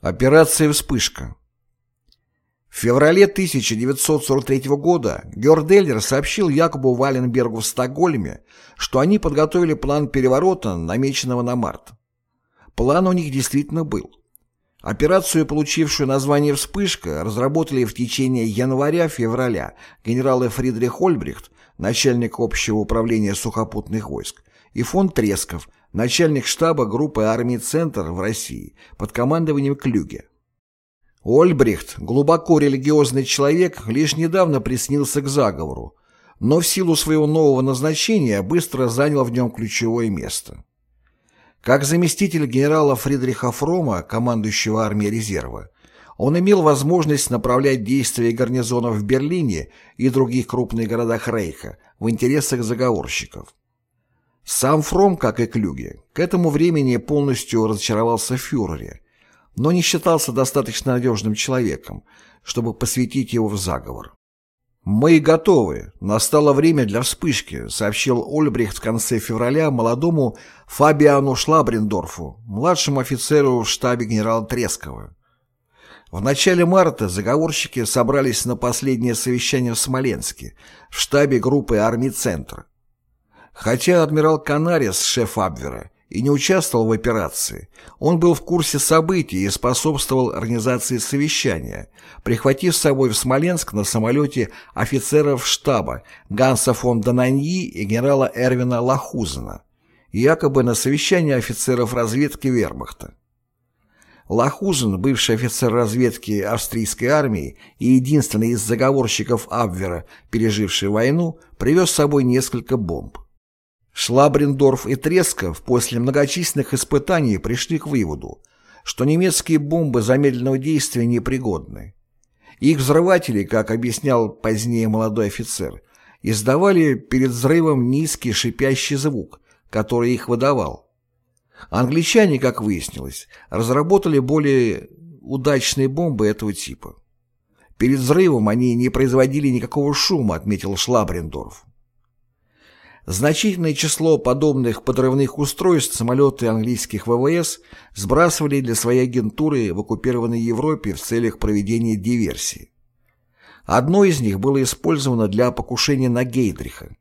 Операция «Вспышка». В феврале 1943 года Гердельер сообщил Якобу Валенбергу в Стокгольме, что они подготовили план переворота, намеченного на март. План у них действительно был. Операцию, получившую название «Вспышка», разработали в течение января-февраля генералы Фридрих Ольбрихт, начальник общего управления сухопутных войск, и фон Тресков, начальник штаба группы армий «Центр» в России под командованием Клюге. Ольбрихт, глубоко религиозный человек, лишь недавно приснился к заговору, но в силу своего нового назначения быстро занял в нем ключевое место. Как заместитель генерала Фридриха Фрома, командующего армией резерва, он имел возможность направлять действия гарнизонов в Берлине и других крупных городах Рейха в интересах заговорщиков. Сам Фром, как и Клюге, к этому времени полностью разочаровался в фюрере, но не считался достаточно надежным человеком, чтобы посвятить его в заговор. «Мы готовы. Настало время для вспышки», сообщил Ольбрихт в конце февраля молодому Фабиану Шлабрендорфу, младшему офицеру в штабе генерала Трескова. В начале марта заговорщики собрались на последнее совещание в Смоленске, в штабе группы армий «Центр». Хотя адмирал Канарис, шеф Абвера, и не участвовал в операции, он был в курсе событий и способствовал организации совещания, прихватив с собой в Смоленск на самолете офицеров штаба Ганса фон Донаньи и генерала Эрвина Лахузена, якобы на совещание офицеров разведки Вермахта. Лахузен, бывший офицер разведки австрийской армии и единственный из заговорщиков Абвера, переживший войну, привез с собой несколько бомб. Шлабрендорф и Тресков после многочисленных испытаний пришли к выводу, что немецкие бомбы замедленного действия непригодны. Их взрыватели, как объяснял позднее молодой офицер, издавали перед взрывом низкий шипящий звук, который их выдавал. Англичане, как выяснилось, разработали более удачные бомбы этого типа. Перед взрывом они не производили никакого шума, отметил Шлабрендорф. Значительное число подобных подрывных устройств самолеты английских ВВС сбрасывали для своей агентуры в оккупированной Европе в целях проведения диверсии. Одно из них было использовано для покушения на Гейдриха.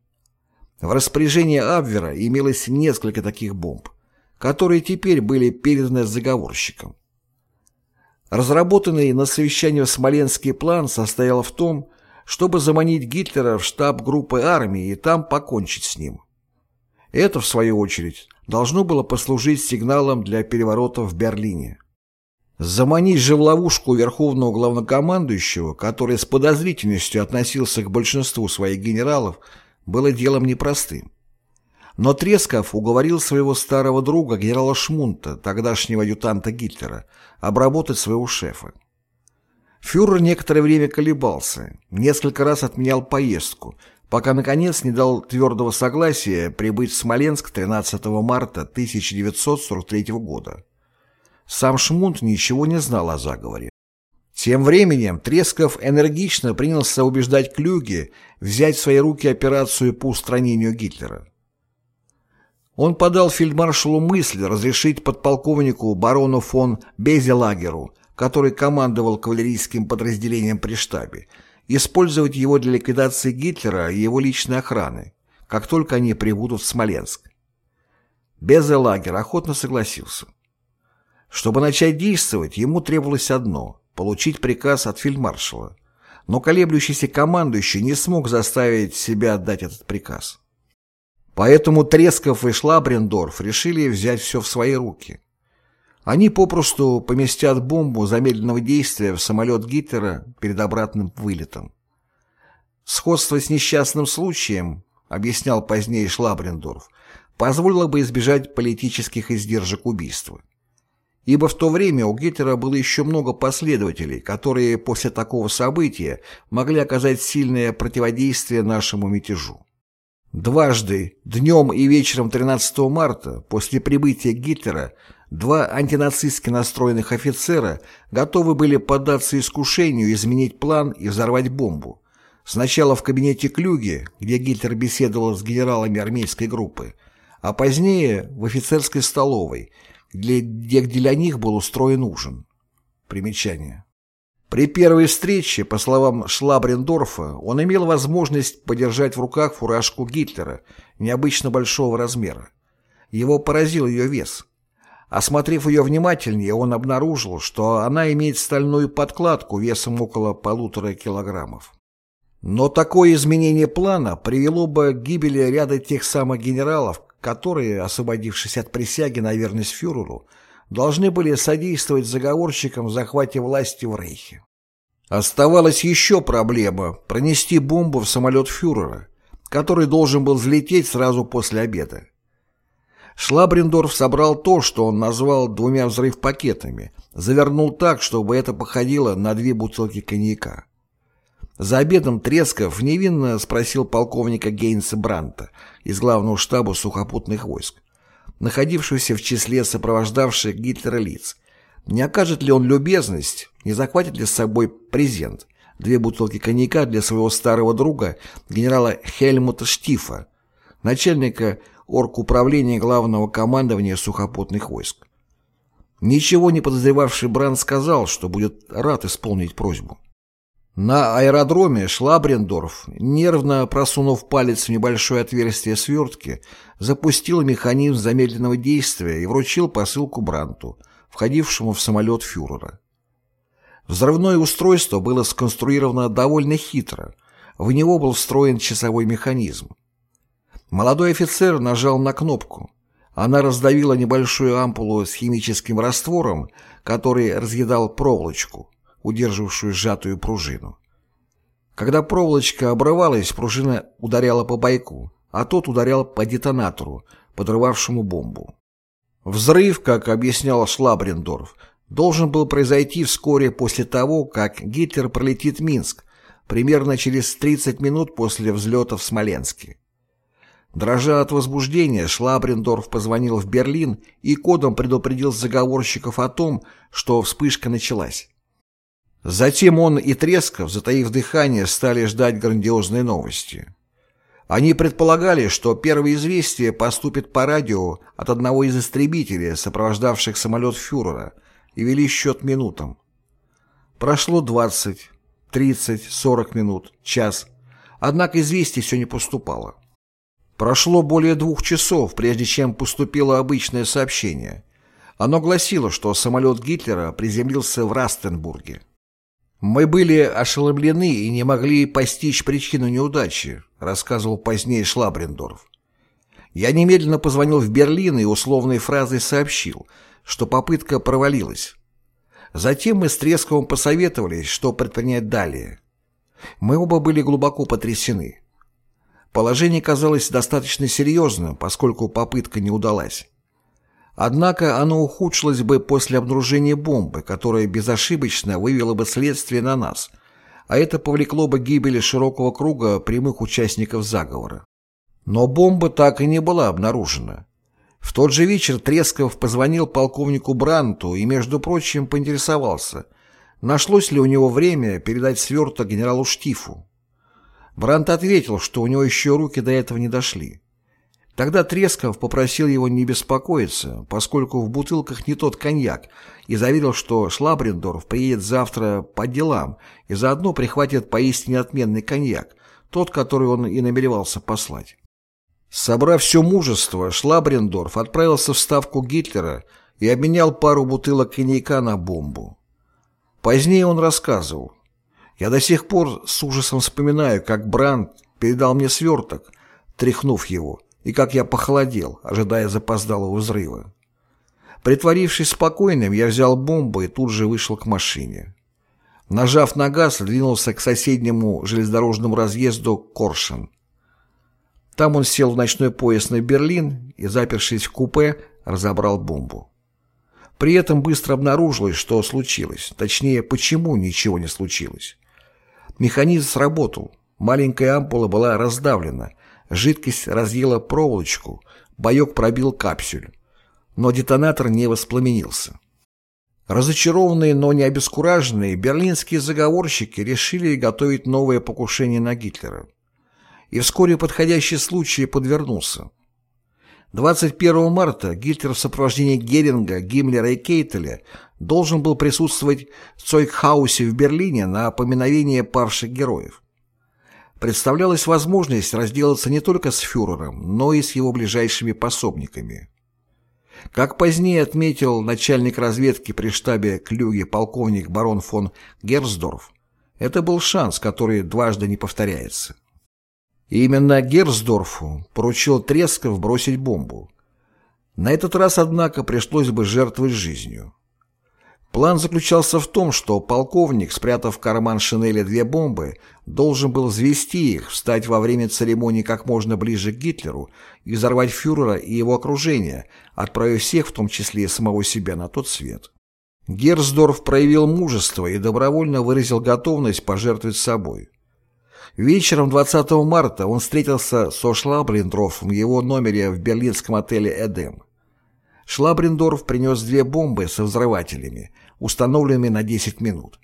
В распоряжении Абвера имелось несколько таких бомб, которые теперь были переданы заговорщикам. Разработанный на совещании в Смоленский план состоял в том, чтобы заманить Гитлера в штаб группы армии и там покончить с ним. Это, в свою очередь, должно было послужить сигналом для переворота в Берлине. Заманить же в ловушку верховного главнокомандующего, который с подозрительностью относился к большинству своих генералов, было делом непростым. Но Тресков уговорил своего старого друга генерала Шмунта, тогдашнего адъютанта Гитлера, обработать своего шефа. Фюрер некоторое время колебался, несколько раз отменял поездку, пока, наконец, не дал твердого согласия прибыть в Смоленск 13 марта 1943 года. Сам Шмунт ничего не знал о заговоре. Тем временем Тресков энергично принялся убеждать Клюге взять в свои руки операцию по устранению Гитлера. Он подал фельдмаршалу мысль разрешить подполковнику барону фон Безелагеру который командовал кавалерийским подразделением при штабе, использовать его для ликвидации Гитлера и его личной охраны, как только они прибудут в Смоленск. Безелагер охотно согласился. Чтобы начать действовать, ему требовалось одно – получить приказ от фельдмаршала, но колеблющийся командующий не смог заставить себя отдать этот приказ. Поэтому Тресков и Шлабрендорф решили взять все в свои руки – они попросту поместят бомбу замедленного действия в самолет Гитлера перед обратным вылетом. Сходство с несчастным случаем, объяснял позднее Шлабрендорф, позволило бы избежать политических издержек убийства. Ибо в то время у Гитлера было еще много последователей, которые после такого события могли оказать сильное противодействие нашему мятежу. Дважды, днем и вечером 13 марта, после прибытия Гитлера, Два антинацистски настроенных офицера готовы были поддаться искушению изменить план и взорвать бомбу. Сначала в кабинете Клюге, где Гитлер беседовал с генералами армейской группы, а позднее в офицерской столовой, где для них был устроен ужин. Примечание. При первой встрече, по словам Шлабрендорфа, он имел возможность подержать в руках фуражку Гитлера необычно большого размера. Его поразил ее вес. Осмотрев ее внимательнее, он обнаружил, что она имеет стальную подкладку весом около полутора килограммов. Но такое изменение плана привело бы к гибели ряда тех самых генералов, которые, освободившись от присяги на верность фюреру, должны были содействовать заговорщикам в захвате власти в Рейхе. Оставалась еще проблема – пронести бомбу в самолет фюрера, который должен был взлететь сразу после обеда. Шлабрендорф собрал то, что он назвал двумя взрыв-пакетами, завернул так, чтобы это походило на две бутылки коньяка. За обедом Тресков невинно спросил полковника Гейнса Бранта из главного штаба сухопутных войск, находившегося в числе сопровождавших Гитлера лиц, не окажет ли он любезность, не захватит ли с собой презент, две бутылки коньяка для своего старого друга, генерала Хельмута Штифа, начальника оргуправления главного командования сухопутных войск. Ничего не подозревавший Бранд сказал, что будет рад исполнить просьбу. На аэродроме Шлабрендорф, нервно просунув палец в небольшое отверстие свертки, запустил механизм замедленного действия и вручил посылку Бранту, входившему в самолет фюрера. Взрывное устройство было сконструировано довольно хитро, в него был встроен часовой механизм. Молодой офицер нажал на кнопку. Она раздавила небольшую ампулу с химическим раствором, который разъедал проволочку, удерживавшую сжатую пружину. Когда проволочка обрывалась, пружина ударяла по бойку, а тот ударял по детонатору, подрывавшему бомбу. Взрыв, как объяснял Шлабрендорф, должен был произойти вскоре после того, как Гитлер пролетит Минск, примерно через 30 минут после взлета в Смоленске. Дрожа от возбуждения, Шлабрендорф позвонил в Берлин и кодом предупредил заговорщиков о том, что вспышка началась. Затем он и Тресков, затаив дыхание, стали ждать грандиозной новости. Они предполагали, что первое известие поступит по радио от одного из истребителей, сопровождавших самолет фюрера, и вели счет минутам. Прошло 20, 30, 40 минут, час. Однако известий все не поступало. Прошло более двух часов, прежде чем поступило обычное сообщение. Оно гласило, что самолет Гитлера приземлился в Растенбурге. «Мы были ошеломлены и не могли постичь причину неудачи», рассказывал позднее Шлабрендорф. «Я немедленно позвонил в Берлин и условной фразой сообщил, что попытка провалилась. Затем мы с Тресковым посоветовались, что предпринять далее. Мы оба были глубоко потрясены. Положение казалось достаточно серьезным, поскольку попытка не удалась. Однако оно ухудшилось бы после обнаружения бомбы, которая безошибочно вывела бы следствие на нас, а это повлекло бы гибели широкого круга прямых участников заговора. Но бомба так и не была обнаружена. В тот же вечер Тресков позвонил полковнику Бранту и, между прочим, поинтересовался, нашлось ли у него время передать сверток генералу Штифу. Брант ответил, что у него еще руки до этого не дошли. Тогда Тресков попросил его не беспокоиться, поскольку в бутылках не тот коньяк, и заверил, что Шлабрендорф приедет завтра по делам и заодно прихватит поистине отменный коньяк, тот, который он и намеревался послать. Собрав все мужество, Шлабрендорф отправился в ставку Гитлера и обменял пару бутылок коньяка на бомбу. Позднее он рассказывал, я до сих пор с ужасом вспоминаю, как Бранд передал мне сверток, тряхнув его, и как я похолодел, ожидая запоздалого взрыва. Притворившись спокойным, я взял бомбу и тут же вышел к машине. Нажав на газ, двинулся к соседнему железнодорожному разъезду Коршен. Там он сел в ночной поезд на Берлин и, запершись в купе, разобрал бомбу. При этом быстро обнаружилось, что случилось, точнее, почему ничего не случилось. Механизм сработал. Маленькая ампула была раздавлена. Жидкость разъела проволочку. Боек пробил капсюль. Но детонатор не воспламенился. Разочарованные, но не обескураженные, берлинские заговорщики решили готовить новое покушение на Гитлера. И вскоре подходящий случай подвернулся. 21 марта Гитлер в сопровождении Геринга, Гиммлера и Кейтеля должен был присутствовать в Цойгхаусе в Берлине на поминовение павших героев. Представлялась возможность разделаться не только с фюрером, но и с его ближайшими пособниками. Как позднее отметил начальник разведки при штабе Клюге полковник барон фон Герсдорф, это был шанс, который дважды не повторяется. Именно Герсдорфу поручил Тресков бросить бомбу. На этот раз, однако, пришлось бы жертвовать жизнью. План заключался в том, что полковник, спрятав в карман шинели две бомбы, должен был взвести их, встать во время церемонии как можно ближе к Гитлеру и взорвать фюрера и его окружение, отправив всех, в том числе и самого себя, на тот свет. Герсдорф проявил мужество и добровольно выразил готовность пожертвовать собой. Вечером 20 марта он встретился со Шлаблендрофом в его номере в берлинском отеле «Эдем». Шлабрендорф принес две бомбы со взрывателями, установленными на 10 минут.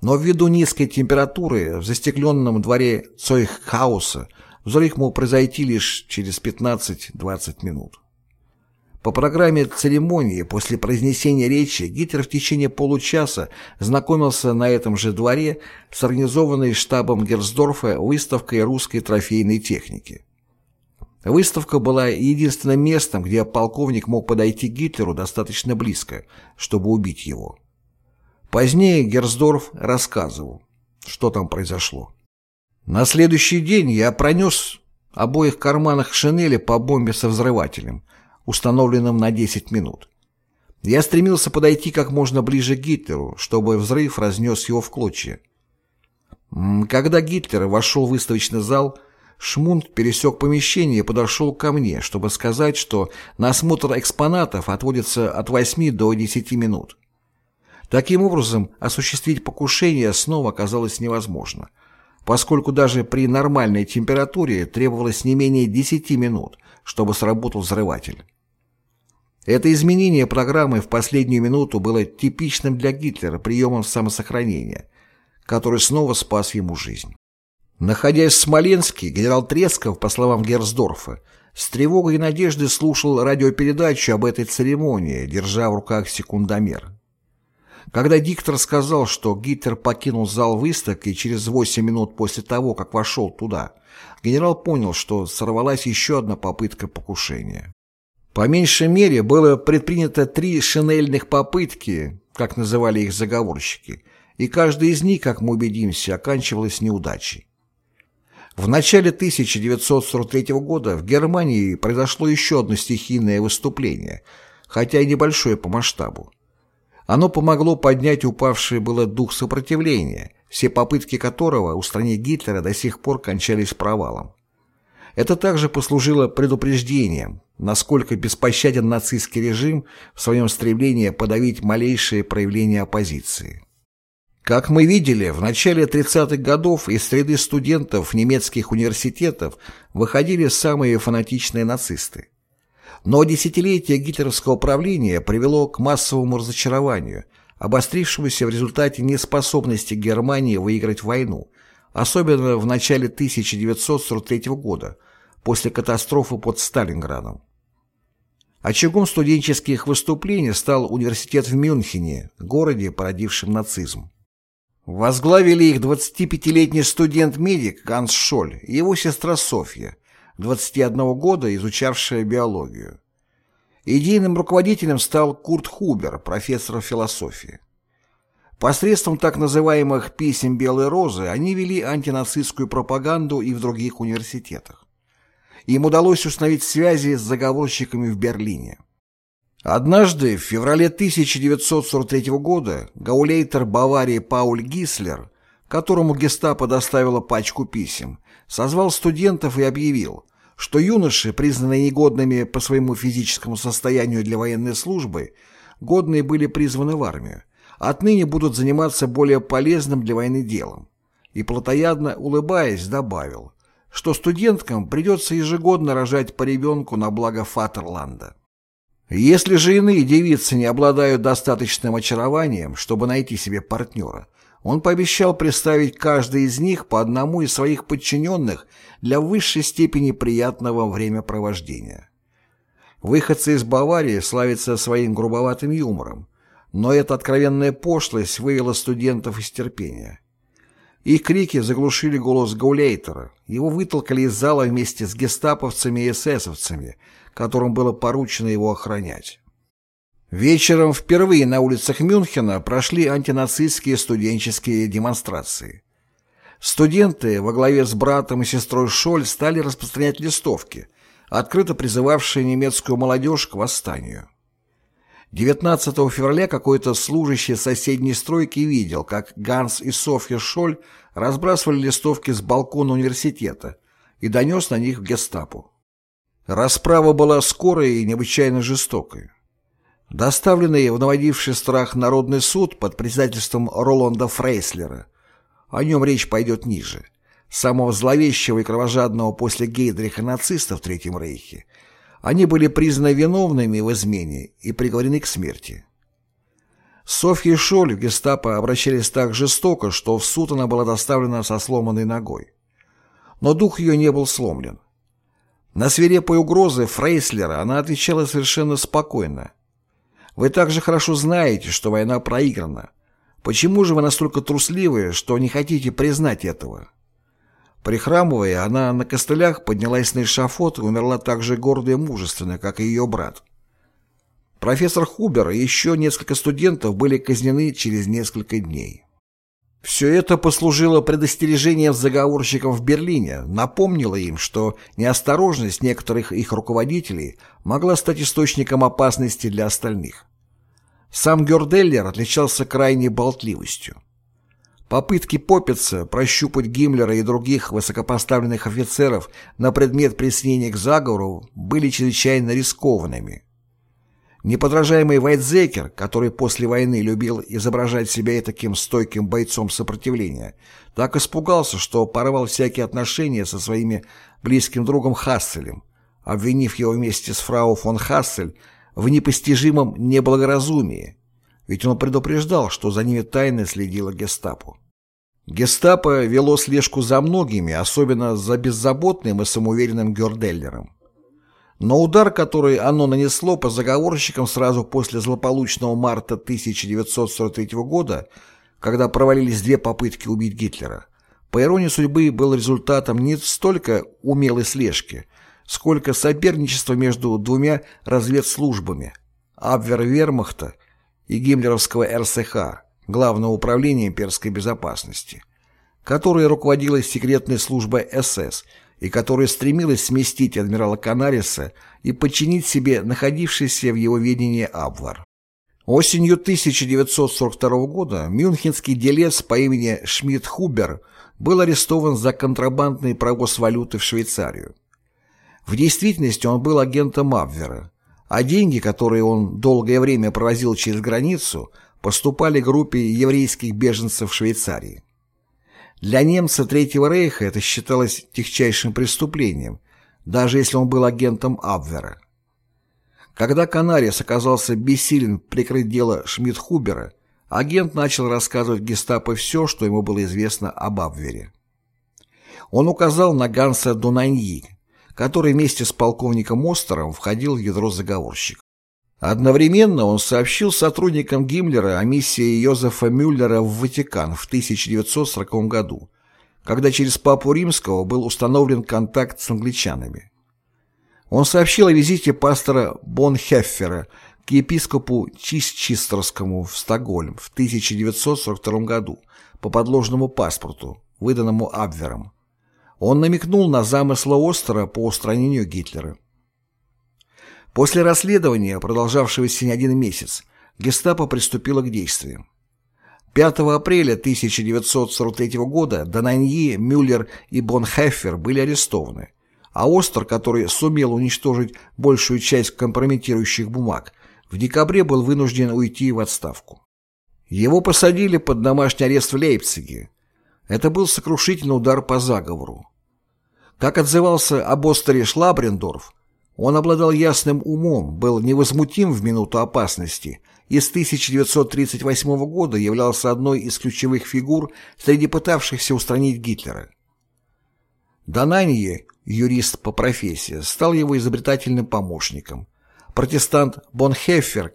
Но ввиду низкой температуры в застекленном дворе Цойххауса взрыв мог произойти лишь через 15-20 минут. По программе церемонии после произнесения речи Гитлер в течение получаса знакомился на этом же дворе с организованной штабом Герсдорфа выставкой русской трофейной техники. Выставка была единственным местом, где полковник мог подойти к Гитлеру достаточно близко, чтобы убить его. Позднее Герсдорф рассказывал, что там произошло. На следующий день я пронес обоих карманах шинели по бомбе со взрывателем, установленным на 10 минут. Я стремился подойти как можно ближе к Гитлеру, чтобы взрыв разнес его в клочья. Когда Гитлер вошел в выставочный зал, Шмунд пересек помещение и подошел ко мне, чтобы сказать, что на осмотр экспонатов отводится от 8 до 10 минут. Таким образом, осуществить покушение снова оказалось невозможно, поскольку даже при нормальной температуре требовалось не менее 10 минут, чтобы сработал взрыватель. Это изменение программы в последнюю минуту было типичным для Гитлера приемом самосохранения, который снова спас ему жизнь. Находясь в Смоленске, генерал Тресков, по словам Герсдорфа, с тревогой и надеждой слушал радиопередачу об этой церемонии, держа в руках секундомер. Когда диктор сказал, что Гитлер покинул зал выставки через 8 минут после того, как вошел туда, генерал понял, что сорвалась еще одна попытка покушения. По меньшей мере было предпринято три шинельных попытки, как называли их заговорщики, и каждая из них, как мы убедимся, оканчивалась неудачей. В начале 1943 года в Германии произошло еще одно стихийное выступление, хотя и небольшое по масштабу. Оно помогло поднять упавший было дух сопротивления, все попытки которого устранить Гитлера до сих пор кончались провалом. Это также послужило предупреждением, насколько беспощаден нацистский режим в своем стремлении подавить малейшие проявления оппозиции. Как мы видели, в начале 30-х годов из среды студентов немецких университетов выходили самые фанатичные нацисты. Но десятилетие гитлеровского правления привело к массовому разочарованию, обострившемуся в результате неспособности Германии выиграть войну, особенно в начале 1943 года, после катастрофы под Сталинградом. Очагом студенческих выступлений стал университет в Мюнхене, городе, породившем нацизм. Возглавили их 25-летний студент-медик Ганс Шоль и его сестра Софья, 21 года, изучавшая биологию. Идейным руководителем стал Курт Хубер, профессор философии. Посредством так называемых «писем Белой Розы» они вели антинацистскую пропаганду и в других университетах. Им удалось установить связи с заговорщиками в Берлине. Однажды, в феврале 1943 года, гаулейтер Баварии Пауль Гислер, которому гестапо доставило пачку писем, созвал студентов и объявил, что юноши, признанные негодными по своему физическому состоянию для военной службы, годные были призваны в армию, отныне будут заниматься более полезным для войны делом. И плотоядно улыбаясь добавил, что студенткам придется ежегодно рожать по ребенку на благо Фатерланда. Если же иные девицы не обладают достаточным очарованием, чтобы найти себе партнера, он пообещал представить каждой из них по одному из своих подчиненных для высшей степени приятного времяпровождения. Выходцы из Баварии славятся своим грубоватым юмором, но эта откровенная пошлость вывела студентов из терпения. Их крики заглушили голос Гаулейтера. Его вытолкали из зала вместе с гестаповцами и эсэсовцами, которым было поручено его охранять. Вечером впервые на улицах Мюнхена прошли антинацистские студенческие демонстрации. Студенты во главе с братом и сестрой Шоль стали распространять листовки, открыто призывавшие немецкую молодежь к восстанию. 19 февраля какой-то служащий соседней стройки видел, как Ганс и Софья Шоль разбрасывали листовки с балкона университета и донес на них в гестапо. Расправа была скорой и необычайно жестокой. Доставленный в наводивший страх Народный суд под председательством Роланда Фрейслера, о нем речь пойдет ниже, самого зловещего и кровожадного после Гейдриха нациста в Третьем Рейхе, они были признаны виновными в измене и приговорены к смерти. Софья Шоль в гестапо обращались так жестоко, что в суд она была доставлена со сломанной ногой. Но дух ее не был сломлен. На свирепые угрозы Фрейслера она отвечала совершенно спокойно. Вы также хорошо знаете, что война проиграна. Почему же вы настолько трусливы, что не хотите признать этого? Прихрамывая, она на костылях поднялась на эшафот и умерла так же гордо и мужественно, как и ее брат. Профессор Хубер и еще несколько студентов были казнены через несколько дней. Все это послужило предостережением заговорщикам в Берлине, напомнило им, что неосторожность некоторых их руководителей могла стать источником опасности для остальных. Сам Герделлер отличался крайней болтливостью. Попытки Поппица прощупать Гиммлера и других высокопоставленных офицеров на предмет присоединения к заговору были чрезвычайно рискованными. Неподражаемый Вайтзекер, который после войны любил изображать себя и таким стойким бойцом сопротивления, так испугался, что порвал всякие отношения со своими близким другом Хасселем, обвинив его вместе с фрау фон Хассель в непостижимом неблагоразумии, ведь он предупреждал, что за ними тайно следила гестапо. Гестапо вело слежку за многими, особенно за беззаботным и самоуверенным Герделлером. Но удар, который оно нанесло по заговорщикам сразу после злополучного марта 1943 года, когда провалились две попытки убить Гитлера, по иронии судьбы был результатом не столько умелой слежки, сколько соперничества между двумя разведслужбами Абвервермахта и гиммлеровского РСХ, Главного управления имперской безопасности, которой руководила секретная служба СС и которая стремилась сместить адмирала Канариса и подчинить себе находившийся в его ведении Абвар. Осенью 1942 года мюнхенский делец по имени Шмидт Хубер был арестован за контрабандный провоз валюты в Швейцарию. В действительности он был агентом Абвера, а деньги, которые он долгое время провозил через границу, поступали группе еврейских беженцев в Швейцарии. Для немца Третьего Рейха это считалось техчайшим преступлением, даже если он был агентом Абвера. Когда Канарис оказался бессилен прикрыть дело Шмидт-Хубера, агент начал рассказывать гестапо все, что ему было известно об Абвере. Он указал на Ганса Дунаньи, который вместе с полковником Остером входил в ядро заговорщиков. Одновременно он сообщил сотрудникам Гиммлера о миссии Йозефа Мюллера в Ватикан в 1940 году, когда через Папу Римского был установлен контакт с англичанами. Он сообщил о визите пастора Бонхеффера к епископу Чистчистерскому в Стокгольм в 1942 году по подложному паспорту, выданному Абвером. Он намекнул на замыслы Остера по устранению Гитлера. После расследования, продолжавшегося не один месяц, гестапо приступило к действиям. 5 апреля 1943 года Донаньи, Мюллер и Бонхеффер были арестованы, а Остер, который сумел уничтожить большую часть компрометирующих бумаг, в декабре был вынужден уйти в отставку. Его посадили под домашний арест в Лейпциге, это был сокрушительный удар по заговору. Как отзывался об Остере Шлабрендорф, он обладал ясным умом, был невозмутим в минуту опасности и с 1938 года являлся одной из ключевых фигур среди пытавшихся устранить Гитлера. Донанье, юрист по профессии, стал его изобретательным помощником, Протестант Бонхеффер,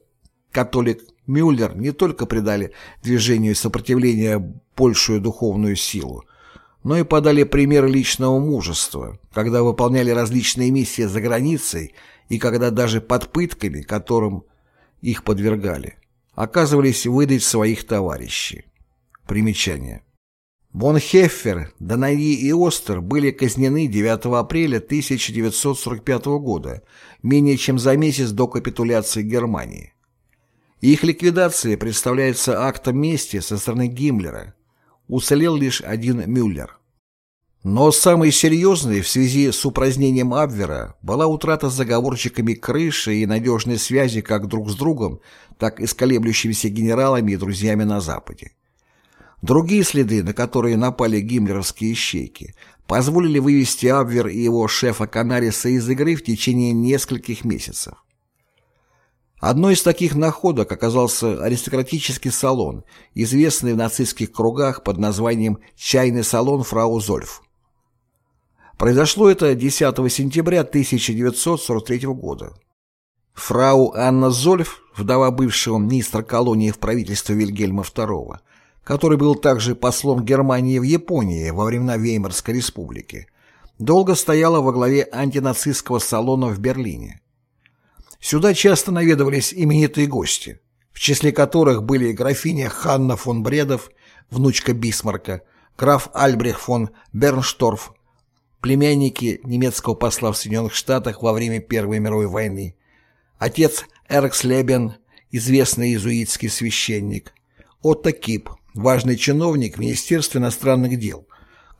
католик Мюллер не только придали движению сопротивления большую духовную силу, но и подали пример личного мужества, когда выполняли различные миссии за границей и когда даже под пытками, которым их подвергали, оказывались выдать своих товарищей. Примечание. Бонхеффер, Данаи и Остер были казнены 9 апреля 1945 года, менее чем за месяц до капитуляции Германии. Их ликвидация представляется актом мести со стороны Гиммлера. Уцелел лишь один Мюллер. Но самой серьезной в связи с упразднением Абвера была утрата заговорщиками крыши и надежной связи как друг с другом, так и с колеблющимися генералами и друзьями на Западе. Другие следы, на которые напали гиммлеровские ищейки, позволили вывести Абвер и его шефа Канариса из игры в течение нескольких месяцев. Одной из таких находок оказался аристократический салон, известный в нацистских кругах под названием «Чайный салон фрау Зольф». Произошло это 10 сентября 1943 года. Фрау Анна Зольф, вдова бывшего министра колонии в правительстве Вильгельма II, который был также послом Германии в Японии во времена Веймарской республики, долго стояла во главе антинацистского салона в Берлине. Сюда часто наведывались именитые гости, в числе которых были графиня Ханна фон Бредов, внучка Бисмарка, граф Альбрих фон Берншторф, племянники немецкого посла в Соединенных Штатах во время Первой мировой войны, отец Эркс Лебен, известный иезуитский священник, Отто Кип, важный чиновник в Министерстве иностранных дел,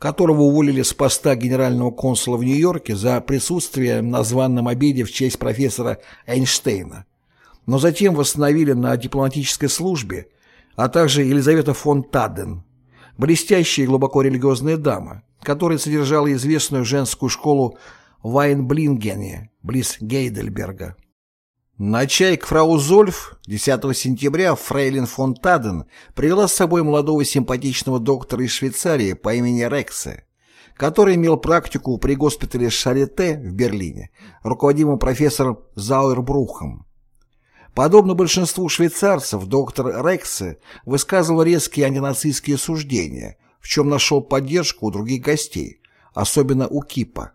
которого уволили с поста генерального консула в Нью-Йорке за присутствие на званном обеде в честь профессора Эйнштейна, но затем восстановили на дипломатической службе, а также Елизавета фон Тадден, блестящая и глубоко религиозная дама, которая содержала известную женскую школу в Вайнблингене, близ Гейдельберга. На чай к фрау Зольф 10 сентября фрейлин фон Таден привела с собой молодого симпатичного доктора из Швейцарии по имени Рексе, который имел практику при госпитале Шарите в Берлине, руководимом профессором Зауэрбрухом. Подобно большинству швейцарцев, доктор Рексе высказывал резкие антинацистские суждения, в чем нашел поддержку у других гостей, особенно у Кипа.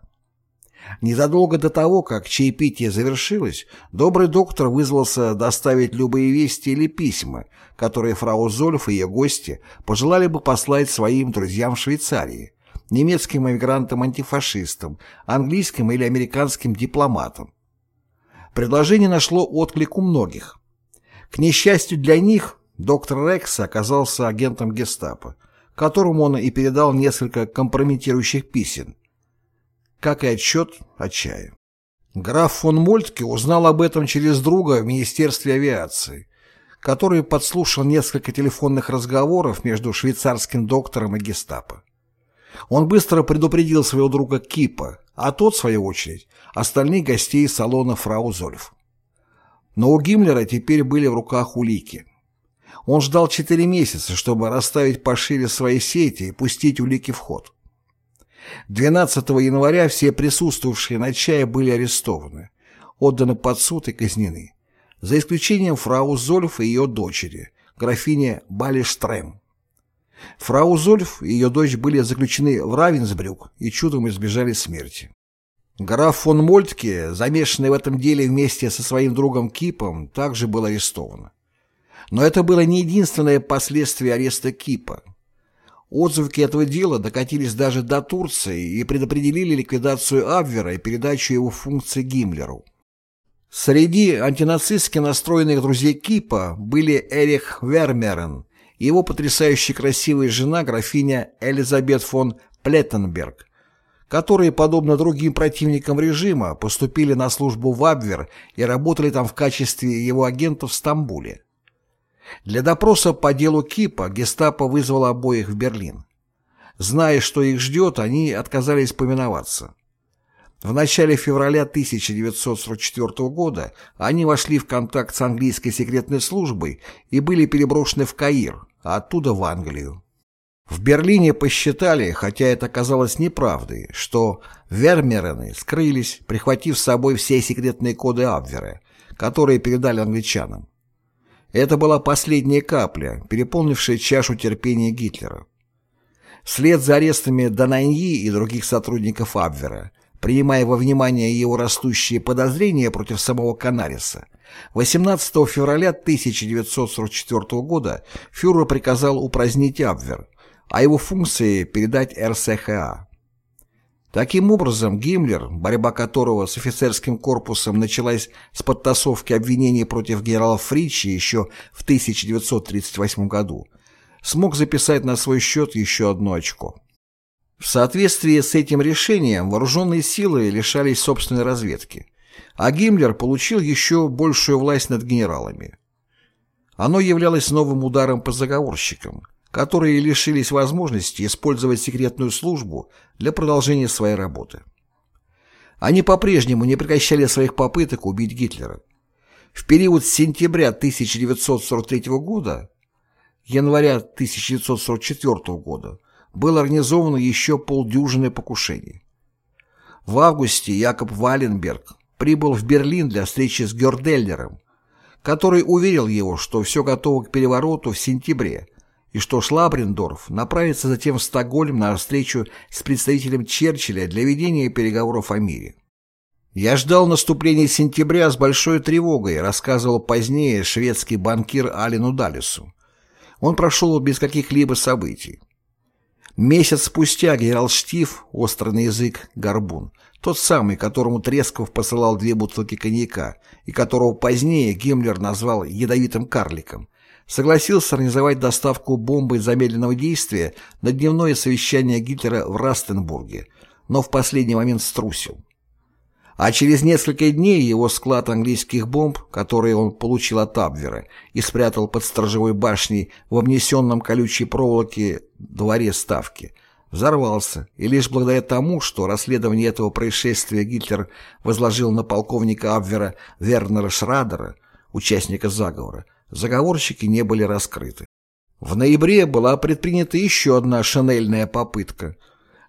Незадолго до того, как чаепитие завершилось, добрый доктор вызвался доставить любые вести или письма, которые фрау Зольф и ее гости пожелали бы послать своим друзьям в Швейцарии, немецким эмигрантам-антифашистам, английским или американским дипломатам. Предложение нашло отклик у многих. К несчастью для них, доктор Рекс оказался агентом гестапо, которому он и передал несколько компрометирующих писем, как и отчет о чае. Граф фон Мольтке узнал об этом через друга в Министерстве авиации, который подслушал несколько телефонных разговоров между швейцарским доктором и гестапо. Он быстро предупредил своего друга Кипа, а тот, в свою очередь, остальных гостей салона фрау Зольф. Но у Гиммлера теперь были в руках улики. Он ждал четыре месяца, чтобы расставить пошире свои сети и пустить улики в ход. 12 января все присутствовавшие на чае были арестованы, отданы под суд и казнены, за исключением фрау Зольф и ее дочери, графиня Балиштрем. Фрау Зольф и ее дочь были заключены в Равенсбрюк и чудом избежали смерти. Граф фон Мольтке, замешанный в этом деле вместе со своим другом Кипом, также был арестован. Но это было не единственное последствие ареста Кипа. Отзвуки этого дела докатились даже до Турции и предопределили ликвидацию Абвера и передачу его функций Гиммлеру. Среди антинацистски настроенных друзей Кипа были Эрих Вермерен и его потрясающе красивая жена графиня Элизабет фон Плеттенберг, которые, подобно другим противникам режима, поступили на службу в Абвер и работали там в качестве его агентов в Стамбуле. Для допроса по делу Кипа гестапо вызвало обоих в Берлин. Зная, что их ждет, они отказались поминоваться. В начале февраля 1944 года они вошли в контакт с английской секретной службой и были переброшены в Каир, а оттуда в Англию. В Берлине посчитали, хотя это казалось неправдой, что вермерены скрылись, прихватив с собой все секретные коды Абвера, которые передали англичанам. Это была последняя капля, переполнившая чашу терпения Гитлера. Вслед за арестами Дананьи и других сотрудников Абвера, принимая во внимание его растущие подозрения против самого Канариса, 18 февраля 1944 года фюрер приказал упразднить Абвер, а его функции передать РСХА. Таким образом, Гиммлер, борьба которого с офицерским корпусом началась с подтасовки обвинений против генерала Фричи еще в 1938 году, смог записать на свой счет еще одно очко. В соответствии с этим решением вооруженные силы лишались собственной разведки, а Гиммлер получил еще большую власть над генералами. Оно являлось новым ударом по заговорщикам – которые лишились возможности использовать секретную службу для продолжения своей работы. Они по-прежнему не прекращали своих попыток убить Гитлера. В период с сентября 1943 года января 1944 года было организовано еще полдюжины покушений. В августе Якоб Валенберг прибыл в Берлин для встречи с Герделлером, который уверил его, что все готово к перевороту в сентябре, и что Шлабрендорф направится затем в Стокгольм на встречу с представителем Черчилля для ведения переговоров о мире. «Я ждал наступления сентября с большой тревогой», рассказывал позднее шведский банкир Алину Далису. Он прошел без каких-либо событий. Месяц спустя генерал Штиф, острый язык, горбун, тот самый, которому Тресков посылал две бутылки коньяка и которого позднее Гиммлер назвал «ядовитым карликом», согласился организовать доставку бомбы замедленного действия на дневное совещание Гитлера в Растенбурге, но в последний момент струсил. А через несколько дней его склад английских бомб, которые он получил от Абвера и спрятал под сторожевой башней в обнесенном колючей проволоке дворе Ставки, взорвался, и лишь благодаря тому, что расследование этого происшествия Гитлер возложил на полковника Абвера Вернера Шрадера, участника заговора, заговорщики не были раскрыты. В ноябре была предпринята еще одна шинельная попытка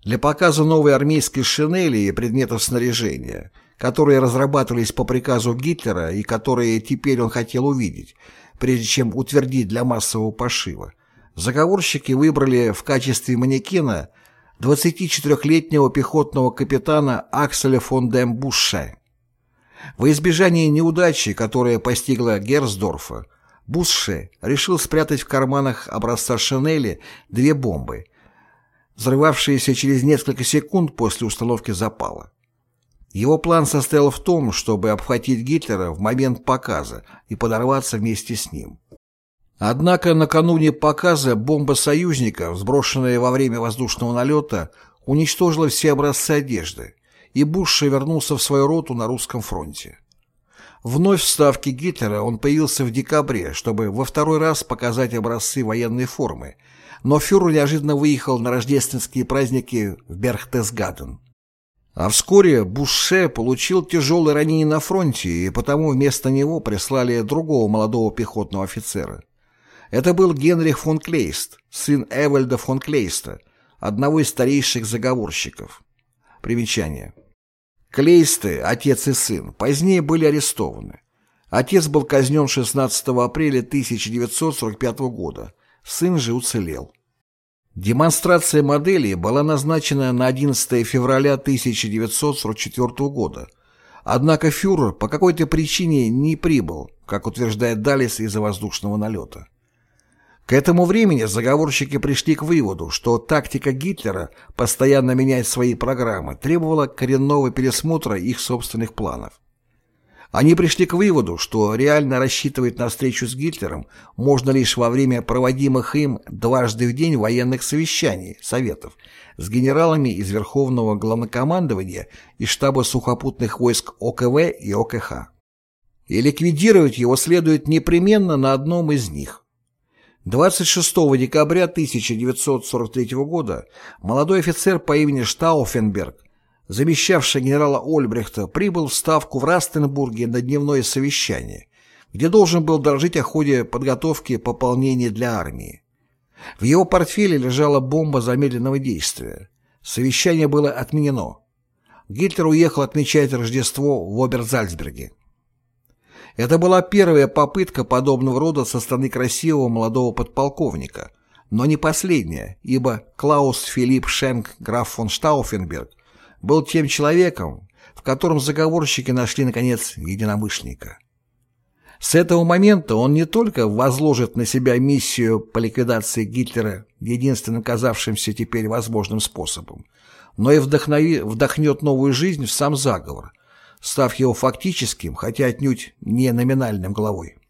для показа новой армейской шинели и предметов снаряжения, которые разрабатывались по приказу Гитлера и которые теперь он хотел увидеть, прежде чем утвердить для массового пошива. Заговорщики выбрали в качестве манекена 24-летнего пехотного капитана Акселя фон дем Буше. Во избежание неудачи, которая постигла Герсдорфа, Бусше решил спрятать в карманах образца Шинели две бомбы, взрывавшиеся через несколько секунд после установки запала. Его план состоял в том, чтобы обхватить Гитлера в момент показа и подорваться вместе с ним. Однако накануне показа бомба союзника, сброшенная во время воздушного налета, уничтожила все образцы одежды, и Буш вернулся в свою роту на русском фронте. Вновь в ставке Гитлера он появился в декабре, чтобы во второй раз показать образцы военной формы, но фюрер неожиданно выехал на рождественские праздники в Берхтесгаден. А вскоре Буше получил тяжелое ранение на фронте, и потому вместо него прислали другого молодого пехотного офицера. Это был Генрих фон Клейст, сын Эвальда фон Клейста, одного из старейших заговорщиков. Примечание. Клейсты, отец и сын, позднее были арестованы. Отец был казнен 16 апреля 1945 года, сын же уцелел. Демонстрация моделей была назначена на 11 февраля 1944 года, однако фюрер по какой-то причине не прибыл, как утверждает Далис из-за воздушного налета. К этому времени заговорщики пришли к выводу, что тактика Гитлера постоянно менять свои программы требовала коренного пересмотра их собственных планов. Они пришли к выводу, что реально рассчитывать на встречу с Гитлером можно лишь во время проводимых им дважды в день военных совещаний, советов, с генералами из Верховного Главнокомандования и штаба сухопутных войск ОКВ и ОКХ. И ликвидировать его следует непременно на одном из них. 26 декабря 1943 года молодой офицер по имени Штауфенберг, замещавший генерала Ольбрехта, прибыл в Ставку в Растенбурге на дневное совещание, где должен был доложить о ходе подготовки пополнения для армии. В его портфеле лежала бомба замедленного действия. Совещание было отменено. Гитлер уехал отмечать Рождество в Оберзальцберге. Это была первая попытка подобного рода со стороны красивого молодого подполковника, но не последняя, ибо Клаус Филипп Шенк, граф фон Штауфенберг, был тем человеком, в котором заговорщики нашли, наконец, единомышленника. С этого момента он не только возложит на себя миссию по ликвидации Гитлера единственным казавшимся теперь возможным способом, но и вдохнови, вдохнет новую жизнь в сам заговор, став его фактическим, хотя отнюдь не номинальным главой.